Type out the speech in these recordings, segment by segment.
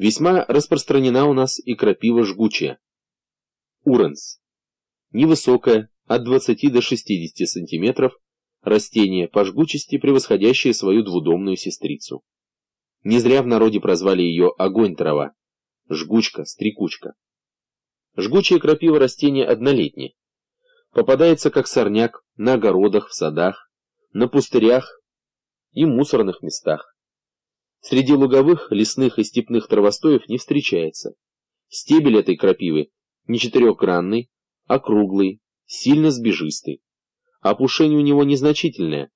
Весьма распространена у нас и крапива жгучая. Уранс. Невысокая, от 20 до 60 сантиметров, растение по жгучести превосходящее свою двудомную сестрицу. Не зря в народе прозвали ее огонь-трава, жгучка, стрекучка. Жгучая крапива растение однолетнее. Попадается как сорняк на огородах, в садах, на пустырях и мусорных местах. Среди луговых, лесных и степных травостоев не встречается. Стебель этой крапивы не четырехгранный, а круглый, сильно сбежистый. Опушение у него незначительное,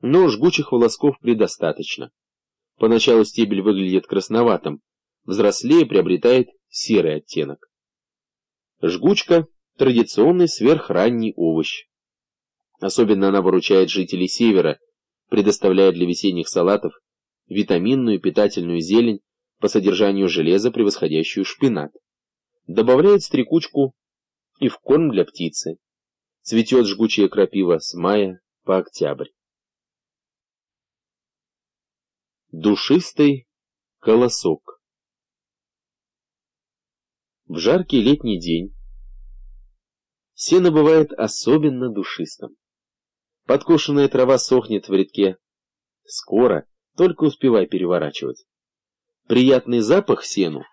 но жгучих волосков предостаточно. Поначалу стебель выглядит красноватым, взрослее приобретает серый оттенок. Жгучка – традиционный сверхранний овощ. Особенно она выручает жителей севера, предоставляя для весенних салатов витаминную питательную зелень по содержанию железа, превосходящую шпинат. Добавляет стрекучку и в корм для птицы. Цветет жгучая крапива с мая по октябрь. Душистый колосок В жаркий летний день сено бывает особенно душистым. Подкошенная трава сохнет в редке скоро, только успевай переворачивать. Приятный запах сену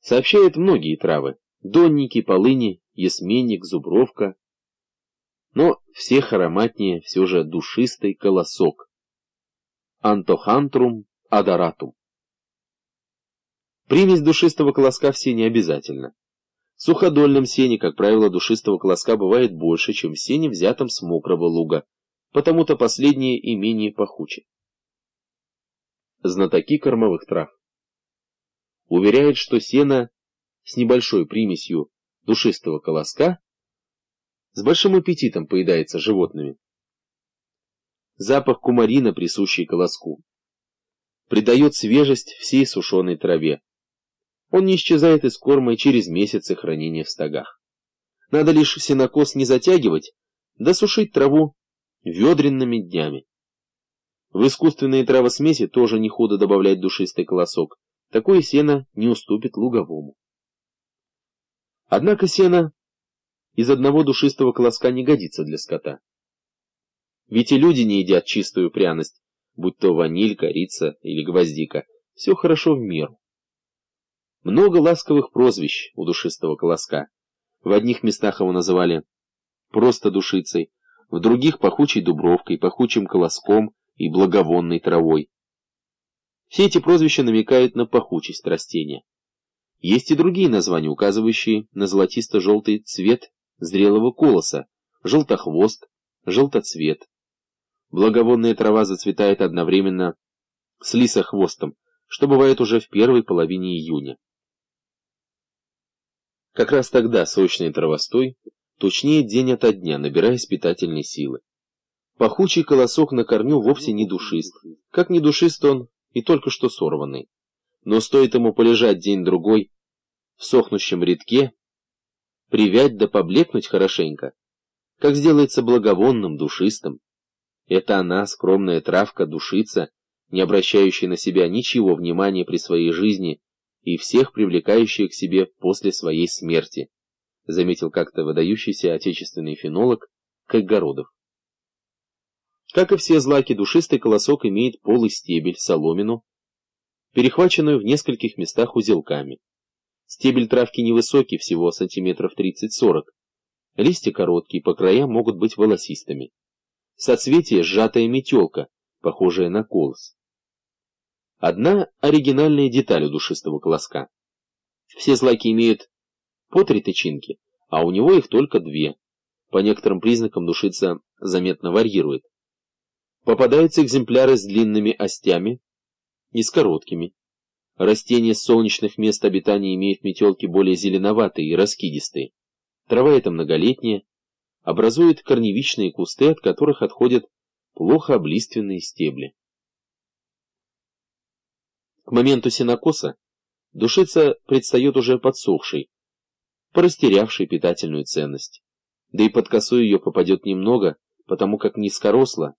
сообщают многие травы. Донники, полыни, ясменник, зубровка. Но всех ароматнее все же душистый колосок. Антохантрум адоратум. Примесь душистого колоска в сене обязательно. В суходольном сене, как правило, душистого колоска бывает больше, чем в сене, взятом с мокрого луга, потому-то последнее и менее пахуче знатоки кормовых трав. Уверяет, что сено с небольшой примесью душистого колоска с большим аппетитом поедается животными. Запах кумарина, присущий колоску, придает свежесть всей сушеной траве. Он не исчезает из корма и через месяцы хранения в стогах. Надо лишь сенокос не затягивать, да траву ведренными днями. В искусственные травосмеси тоже не худо добавлять душистый колосок. Такое сено не уступит луговому. Однако сено из одного душистого колоска не годится для скота. Ведь и люди не едят чистую пряность, будь то ваниль, корица или гвоздика. Все хорошо в меру. Много ласковых прозвищ у душистого колоска. В одних местах его называли просто душицей, в других пахучей дубровкой, пахучим колоском, и благовонной травой. Все эти прозвища намекают на пахучесть растения. Есть и другие названия, указывающие на золотисто-желтый цвет зрелого колоса, желтохвост, желтоцвет. Благовонная трава зацветает одновременно с лисохвостом, что бывает уже в первой половине июня. Как раз тогда сочный травостой точнее день ото дня, набираясь питательной силы. Пахучий колосок на корню вовсе не душист. Как не душист он и только что сорванный. Но стоит ему полежать день-другой в сохнущем редке, привять да поблекнуть хорошенько, как сделается благовонным, душистым. Это она, скромная травка, душица, не обращающая на себя ничего внимания при своей жизни и всех привлекающая к себе после своей смерти, заметил как-то выдающийся отечественный фенолог Кайгородов. Как и все злаки, душистый колосок имеет полый стебель, соломину, перехваченную в нескольких местах узелками. Стебель травки невысокий, всего сантиметров 30-40. Листья короткие, по краям могут быть волосистыми. Соцветие – сжатая метелка, похожая на колос. Одна оригинальная деталь у душистого колоска. Все злаки имеют по три тычинки, а у него их только две. По некоторым признакам душица заметно варьирует. Попадаются экземпляры с длинными остями и с короткими. Растения солнечных мест обитания имеют метелки более зеленоватые и раскидистые. Трава эта многолетняя, образует корневичные кусты, от которых отходят плохо облиственные стебли. К моменту сенокоса душица предстает уже подсохшей, порастерявшей питательную ценность. Да и под косу ее попадет немного, потому как низкоросла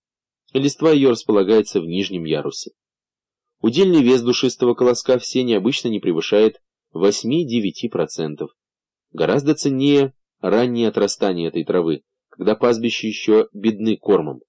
Листва ее располагается в нижнем ярусе. Удельный вес душистого колоска в сене обычно не превышает 8-9%. Гораздо ценнее раннее отрастание этой травы, когда пастбища еще бедны кормом.